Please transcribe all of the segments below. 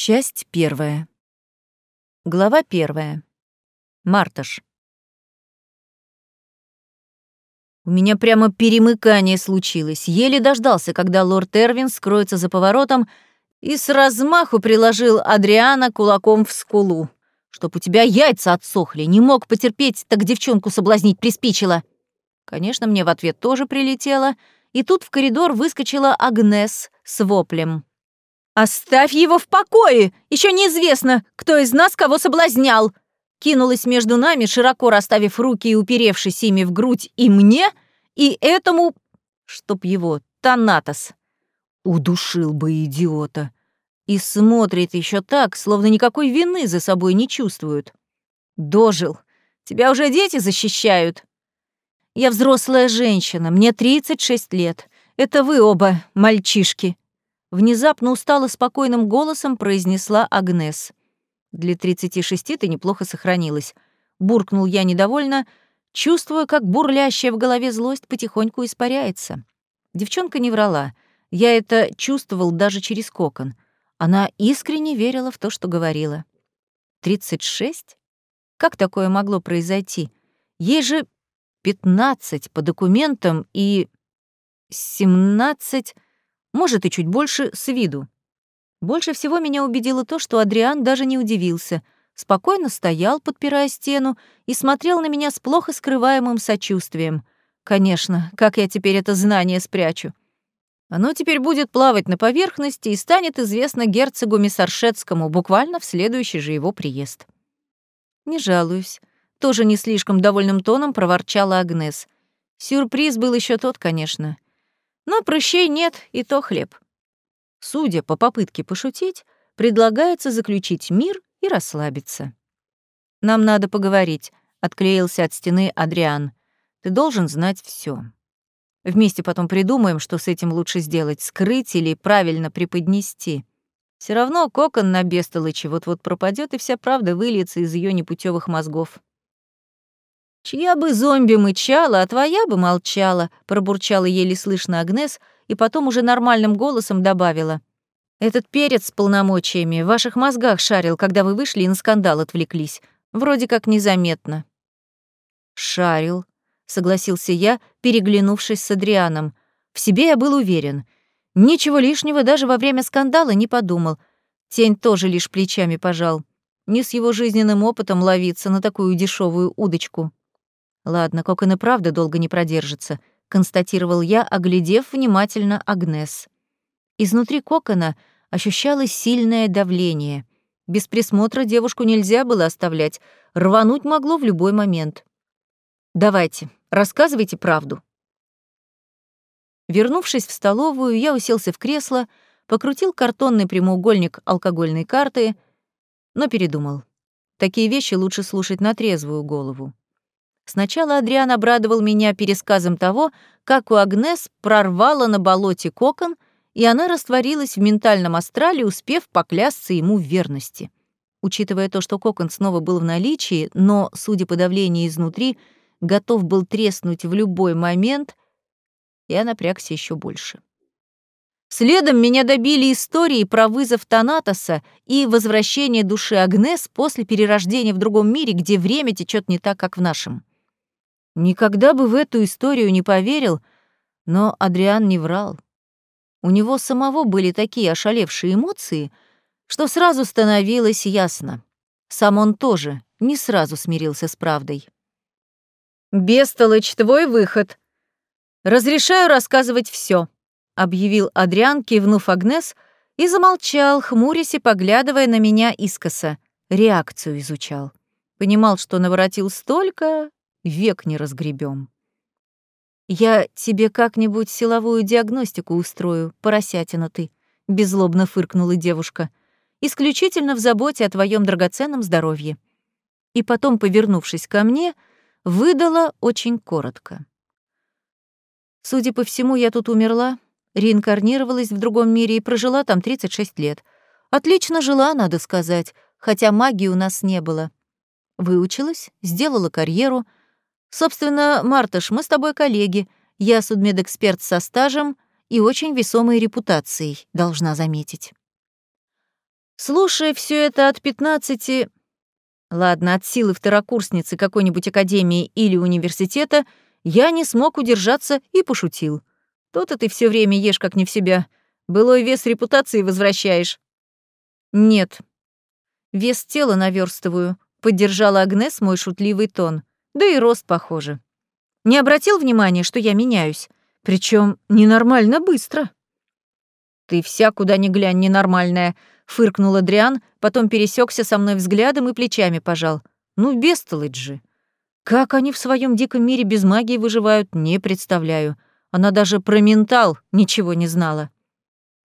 Часть первая. Глава первая. Марташ. У меня прямо перемыкание случилось. Еле дождался, когда лорд Эрвин скроется за поворотом и с размаху приложил Адриана кулаком в скулу. Чтоб у тебя яйца отсохли, не мог потерпеть, так девчонку соблазнить приспичило. Конечно, мне в ответ тоже прилетело, и тут в коридор выскочила Агнес с воплем. «Оставь его в покое! Еще неизвестно, кто из нас кого соблазнял!» Кинулась между нами, широко расставив руки и уперевшись ими в грудь и мне, и этому, чтоб его, Танатос. Удушил бы идиота. И смотрит еще так, словно никакой вины за собой не чувствует. Дожил. Тебя уже дети защищают. Я взрослая женщина, мне 36 лет. Это вы оба, мальчишки. Внезапно устало спокойным голосом произнесла Агнес. «Для 36 ты неплохо сохранилась», — буркнул я недовольно, чувствуя, как бурлящая в голове злость потихоньку испаряется. Девчонка не врала. Я это чувствовал даже через кокон. Она искренне верила в то, что говорила. «Тридцать шесть? Как такое могло произойти? Ей же пятнадцать по документам и семнадцать может, и чуть больше с виду. Больше всего меня убедило то, что Адриан даже не удивился, спокойно стоял, подпирая стену, и смотрел на меня с плохо скрываемым сочувствием. Конечно, как я теперь это знание спрячу? Оно теперь будет плавать на поверхности и станет известно герцогу Миссаршетскому буквально в следующий же его приезд. Не жалуюсь. Тоже не слишком довольным тоном проворчала Агнес. Сюрприз был еще тот, конечно. Но прыщей нет, и то хлеб. Судя по попытке пошутить, предлагается заключить мир и расслабиться. «Нам надо поговорить», — отклеился от стены Адриан. «Ты должен знать все. Вместе потом придумаем, что с этим лучше сделать, скрыть или правильно преподнести. Все равно кокон на бестолычи вот-вот пропадет, и вся правда выльется из ее непутевых мозгов. «Чья бы зомби мычала, а твоя бы молчала», — пробурчала еле слышно Агнес и потом уже нормальным голосом добавила. «Этот перец с полномочиями в ваших мозгах шарил, когда вы вышли и на скандал отвлеклись. Вроде как незаметно». «Шарил», — согласился я, переглянувшись с Адрианом. В себе я был уверен. Ничего лишнего даже во время скандала не подумал. Тень тоже лишь плечами пожал. Не с его жизненным опытом ловиться на такую дешевую удочку. Ладно, Кокон и правда долго не продержится, констатировал я, оглядев внимательно Агнес. Изнутри Кокона ощущалось сильное давление. Без присмотра девушку нельзя было оставлять, рвануть могло в любой момент. «Давайте, рассказывайте правду». Вернувшись в столовую, я уселся в кресло, покрутил картонный прямоугольник алкогольной карты, но передумал. Такие вещи лучше слушать на трезвую голову. Сначала Адриан обрадовал меня пересказом того, как у Агнес прорвало на болоте кокон, и она растворилась в ментальном астрале, успев поклясться ему в верности. Учитывая то, что кокон снова был в наличии, но, судя по давлению изнутри, готов был треснуть в любой момент, я напрягся еще больше. Следом меня добили истории про вызов Танатоса и возвращение души Агнес после перерождения в другом мире, где время течет не так, как в нашем. Никогда бы в эту историю не поверил, но Адриан не врал. У него самого были такие ошалевшие эмоции, что сразу становилось ясно. Сам он тоже не сразу смирился с правдой. «Бестолочь, твой выход. Разрешаю рассказывать все, объявил Адриан, кивнув Агнес, и замолчал, хмурясь и поглядывая на меня искоса. Реакцию изучал. Понимал, что наворотил столько, век не разгребем. «Я тебе как-нибудь силовую диагностику устрою, поросятина ты», — беззлобно фыркнула девушка, «исключительно в заботе о твоем драгоценном здоровье». И потом, повернувшись ко мне, выдала очень коротко. Судя по всему, я тут умерла, реинкарнировалась в другом мире и прожила там 36 лет. Отлично жила, надо сказать, хотя магии у нас не было. Выучилась, сделала карьеру — Собственно, Мартыш, мы с тобой коллеги. Я судмедэксперт со стажем и очень весомой репутацией, должна заметить. Слушая все это от пятнадцати... Ладно, от силы второкурсницы какой-нибудь академии или университета, я не смог удержаться и пошутил. То-то ты все время ешь как не в себя. Былой вес репутации возвращаешь. Нет. Вес тела наверстываю, поддержала Агнес мой шутливый тон. Да и рост похоже. Не обратил внимания, что я меняюсь? Причем ненормально быстро. Ты вся куда ни глянь ненормальная, фыркнул Адриан, потом пересекся со мной взглядом и плечами пожал. Ну, бестолочь же. Как они в своем диком мире без магии выживают, не представляю. Она даже про ментал ничего не знала.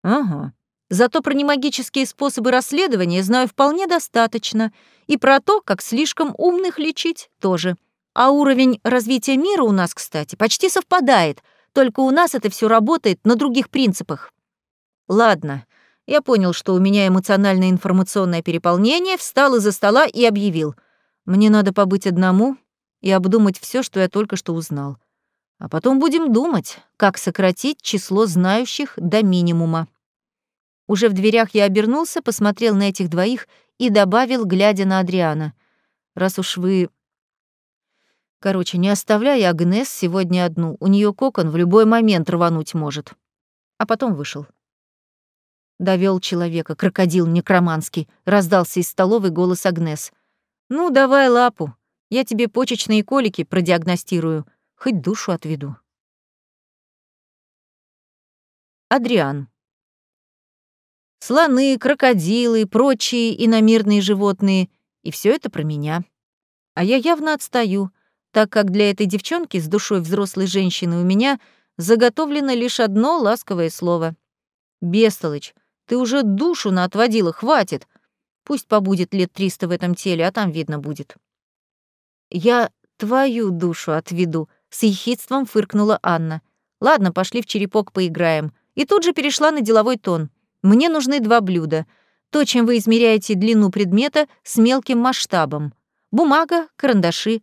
Ага. Зато про немагические способы расследования знаю вполне достаточно. И про то, как слишком умных лечить, тоже. А уровень развития мира у нас, кстати, почти совпадает, только у нас это все работает на других принципах. Ладно, я понял, что у меня эмоциональное информационное переполнение, встал из-за стола и объявил. Мне надо побыть одному и обдумать все, что я только что узнал. А потом будем думать, как сократить число знающих до минимума. Уже в дверях я обернулся, посмотрел на этих двоих и добавил, глядя на Адриана. «Раз уж вы...» «Короче, не оставляй Агнес сегодня одну, у нее кокон в любой момент рвануть может». А потом вышел. Довел человека, крокодил некроманский, раздался из столовой голос Агнес. «Ну, давай лапу, я тебе почечные колики продиагностирую, хоть душу отведу». Адриан. Слоны, крокодилы, прочие иномирные животные. И все это про меня. А я явно отстаю, так как для этой девчонки с душой взрослой женщины у меня заготовлено лишь одно ласковое слово. «Бестолочь, ты уже душу наотводила, хватит. Пусть побудет лет триста в этом теле, а там видно будет». «Я твою душу отведу», — с ехидством фыркнула Анна. «Ладно, пошли в черепок поиграем». И тут же перешла на деловой тон. Мне нужны два блюда. То, чем вы измеряете длину предмета с мелким масштабом. Бумага, карандаши,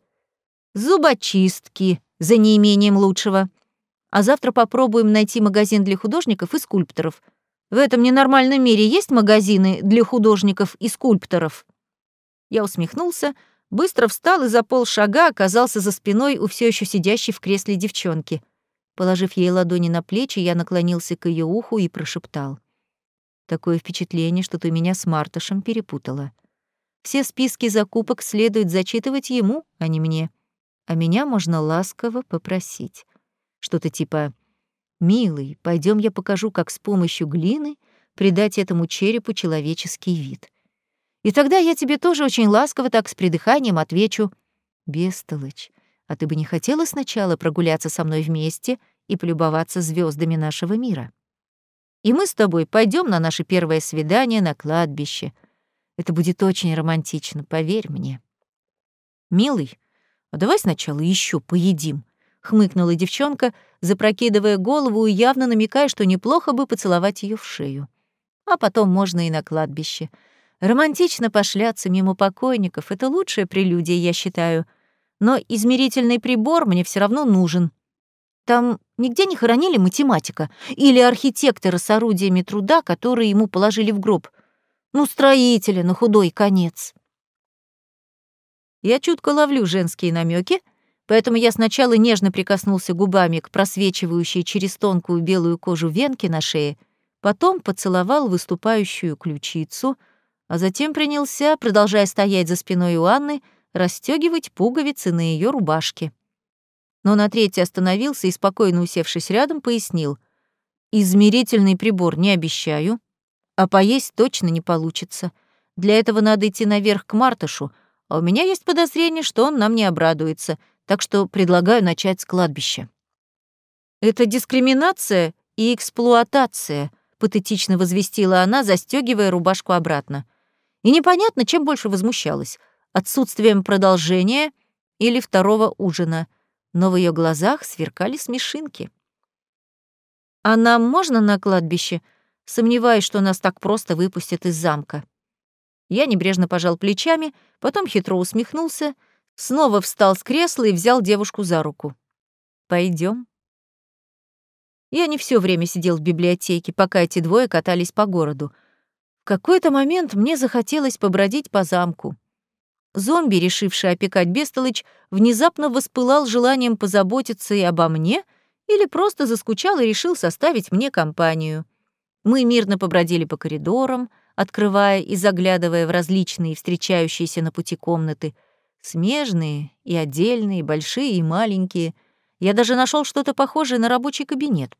зубочистки за неимением лучшего. А завтра попробуем найти магазин для художников и скульпторов. В этом ненормальном мире есть магазины для художников и скульпторов? Я усмехнулся, быстро встал и за полшага оказался за спиной у все еще сидящей в кресле девчонки. Положив ей ладони на плечи, я наклонился к ее уху и прошептал. Такое впечатление, что ты меня с Мартышем перепутала. Все списки закупок следует зачитывать ему, а не мне. А меня можно ласково попросить. Что-то типа «Милый, пойдем я покажу, как с помощью глины придать этому черепу человеческий вид». И тогда я тебе тоже очень ласково так с придыханием отвечу «Бестолочь, а ты бы не хотела сначала прогуляться со мной вместе и полюбоваться звездами нашего мира?» и мы с тобой пойдем на наше первое свидание на кладбище. Это будет очень романтично, поверь мне. Милый, а давай сначала еще поедим, хмыкнула девчонка, запрокидывая голову и явно намекая, что неплохо бы поцеловать ее в шею. А потом можно и на кладбище. Романтично пошляться мимо покойников — это лучшая прелюдия, я считаю. Но измерительный прибор мне все равно нужен. Там нигде не хоронили математика или архитектора с орудиями труда, которые ему положили в гроб. Ну, строителя на худой конец. Я чутко ловлю женские намеки, поэтому я сначала нежно прикоснулся губами к просвечивающей через тонкую белую кожу венке на шее, потом поцеловал выступающую ключицу, а затем принялся, продолжая стоять за спиной у Анны, расстегивать пуговицы на ее рубашке но на третий остановился и, спокойно усевшись рядом, пояснил. «Измерительный прибор не обещаю, а поесть точно не получится. Для этого надо идти наверх к Мартышу, а у меня есть подозрение, что он нам не обрадуется, так что предлагаю начать с кладбища». «Это дискриминация и эксплуатация», — патетично возвестила она, застегивая рубашку обратно. И непонятно, чем больше возмущалась — отсутствием продолжения или второго ужина — но в ее глазах сверкали смешинки. «А нам можно на кладбище?» Сомневаюсь, что нас так просто выпустят из замка. Я небрежно пожал плечами, потом хитро усмехнулся, снова встал с кресла и взял девушку за руку. Пойдем. Я не все время сидел в библиотеке, пока эти двое катались по городу. какой-то момент мне захотелось побродить по замку. Зомби, решивший опекать Бестолыч, внезапно воспылал желанием позаботиться и обо мне или просто заскучал и решил составить мне компанию. Мы мирно побродили по коридорам, открывая и заглядывая в различные встречающиеся на пути комнаты, смежные и отдельные, большие и маленькие. Я даже нашел что-то похожее на рабочий кабинет.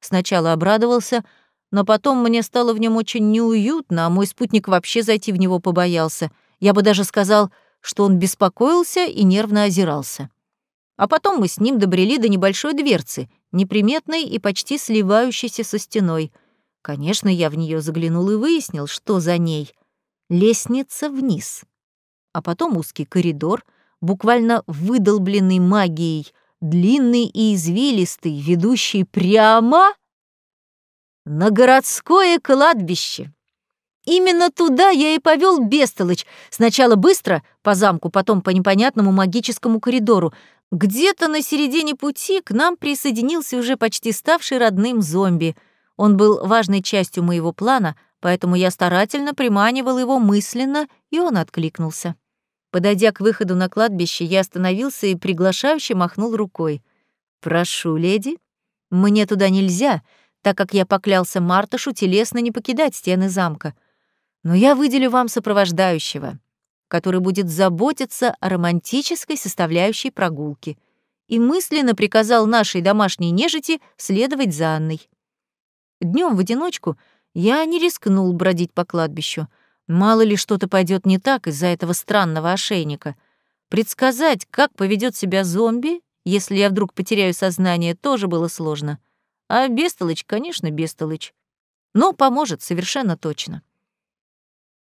Сначала обрадовался, но потом мне стало в нем очень неуютно, а мой спутник вообще зайти в него побоялся. Я бы даже сказал, что он беспокоился и нервно озирался. А потом мы с ним добрели до небольшой дверцы, неприметной и почти сливающейся со стеной — Конечно, я в нее заглянул и выяснил, что за ней. Лестница вниз. А потом узкий коридор, буквально выдолбленный магией, длинный и извилистый, ведущий прямо на городское кладбище. Именно туда я и повел Бестолыч, сначала быстро, по замку, потом по непонятному магическому коридору. Где-то на середине пути к нам присоединился уже почти ставший родным зомби — он был важной частью моего плана, поэтому я старательно приманивал его мысленно, и он откликнулся. Подойдя к выходу на кладбище, я остановился и приглашающе махнул рукой. «Прошу, леди. Мне туда нельзя, так как я поклялся Мартышу телесно не покидать стены замка. Но я выделю вам сопровождающего, который будет заботиться о романтической составляющей прогулки» и мысленно приказал нашей домашней нежити следовать за Анной. Днем в одиночку я не рискнул бродить по кладбищу. Мало ли что-то пойдет не так из-за этого странного ошейника. Предсказать, как поведет себя зомби, если я вдруг потеряю сознание, тоже было сложно. А Бестолыч, конечно, Бестолыч. Но поможет совершенно точно.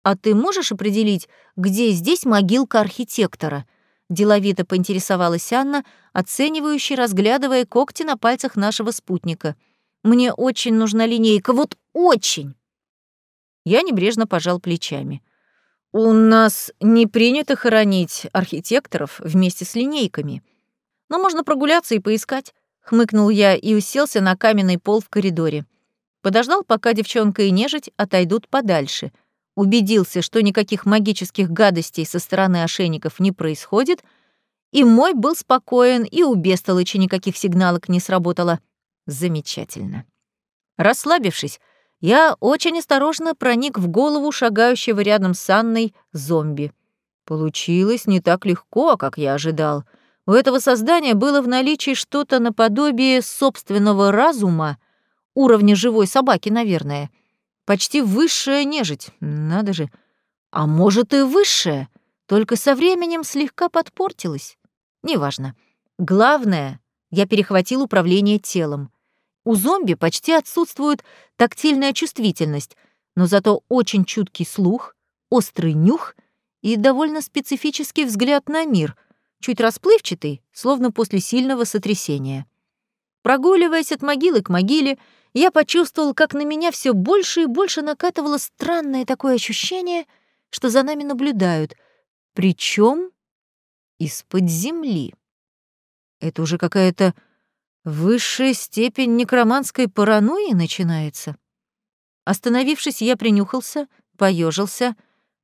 «А ты можешь определить, где здесь могилка архитектора?» Деловито поинтересовалась Анна, оценивающе разглядывая когти на пальцах нашего спутника — мне очень нужна линейка, вот очень!» Я небрежно пожал плечами. «У нас не принято хоронить архитекторов вместе с линейками. Но можно прогуляться и поискать», — хмыкнул я и уселся на каменный пол в коридоре. Подождал, пока девчонка и нежить отойдут подальше. Убедился, что никаких магических гадостей со стороны ошейников не происходит, и мой был спокоен, и у Бестолыча никаких сигналок не сработало — Замечательно. Расслабившись, я очень осторожно проник в голову шагающего рядом с Анной зомби. Получилось не так легко, как я ожидал. У этого создания было в наличии что-то наподобие собственного разума, уровня живой собаки, наверное. Почти высшая нежить, надо же. А может и высшая, только со временем слегка подпортилась. Неважно. Главное, я перехватил управление телом. У зомби почти отсутствует тактильная чувствительность, но зато очень чуткий слух, острый нюх и довольно специфический взгляд на мир, чуть расплывчатый, словно после сильного сотрясения. Прогуливаясь от могилы к могиле, я почувствовал, как на меня все больше и больше накатывало странное такое ощущение, что за нами наблюдают, причем из-под земли. Это уже какая-то высшая степень некроманской паранойи начинается. Остановившись, я принюхался, поежился,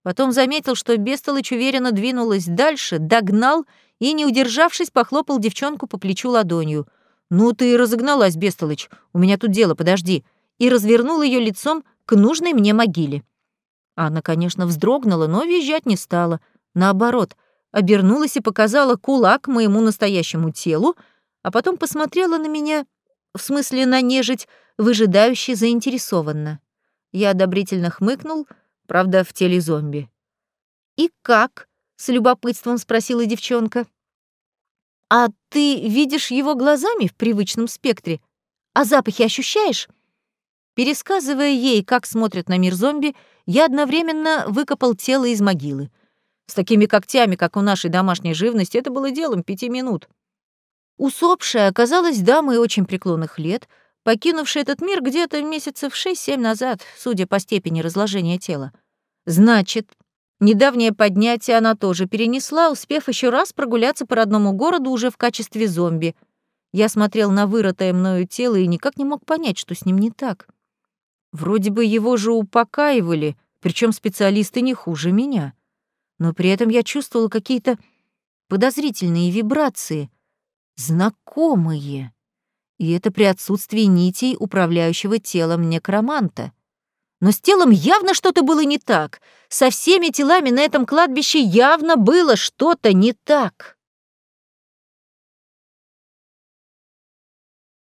потом заметил, что Бестолыч уверенно двинулась дальше, догнал и, не удержавшись, похлопал девчонку по плечу ладонью. «Ну ты и разогналась, Бестолыч, у меня тут дело, подожди», и развернул ее лицом к нужной мне могиле. Она, конечно, вздрогнула, но визжать не стала. Наоборот, обернулась и показала кулак моему настоящему телу, а потом посмотрела на меня, в смысле на нежить, выжидающе заинтересованно. Я одобрительно хмыкнул, правда, в теле зомби. «И как?» — с любопытством спросила девчонка. «А ты видишь его глазами в привычном спектре? А запахи ощущаешь?» Пересказывая ей, как смотрят на мир зомби, я одновременно выкопал тело из могилы — с такими когтями, как у нашей домашней живности, это было делом пяти минут. Усопшая оказалась дамой очень преклонных лет, покинувшей этот мир где-то месяцев шесть-семь назад, судя по степени разложения тела. Значит, недавнее поднятие она тоже перенесла, успев еще раз прогуляться по родному городу уже в качестве зомби. Я смотрел на вырытое мною тело и никак не мог понять, что с ним не так. Вроде бы его же упокаивали, причем специалисты не хуже меня. Но при этом я чувствовала какие-то подозрительные вибрации, знакомые. И это при отсутствии нитей управляющего телом некроманта. Но с телом явно что-то было не так. Со всеми телами на этом кладбище явно было что-то не так.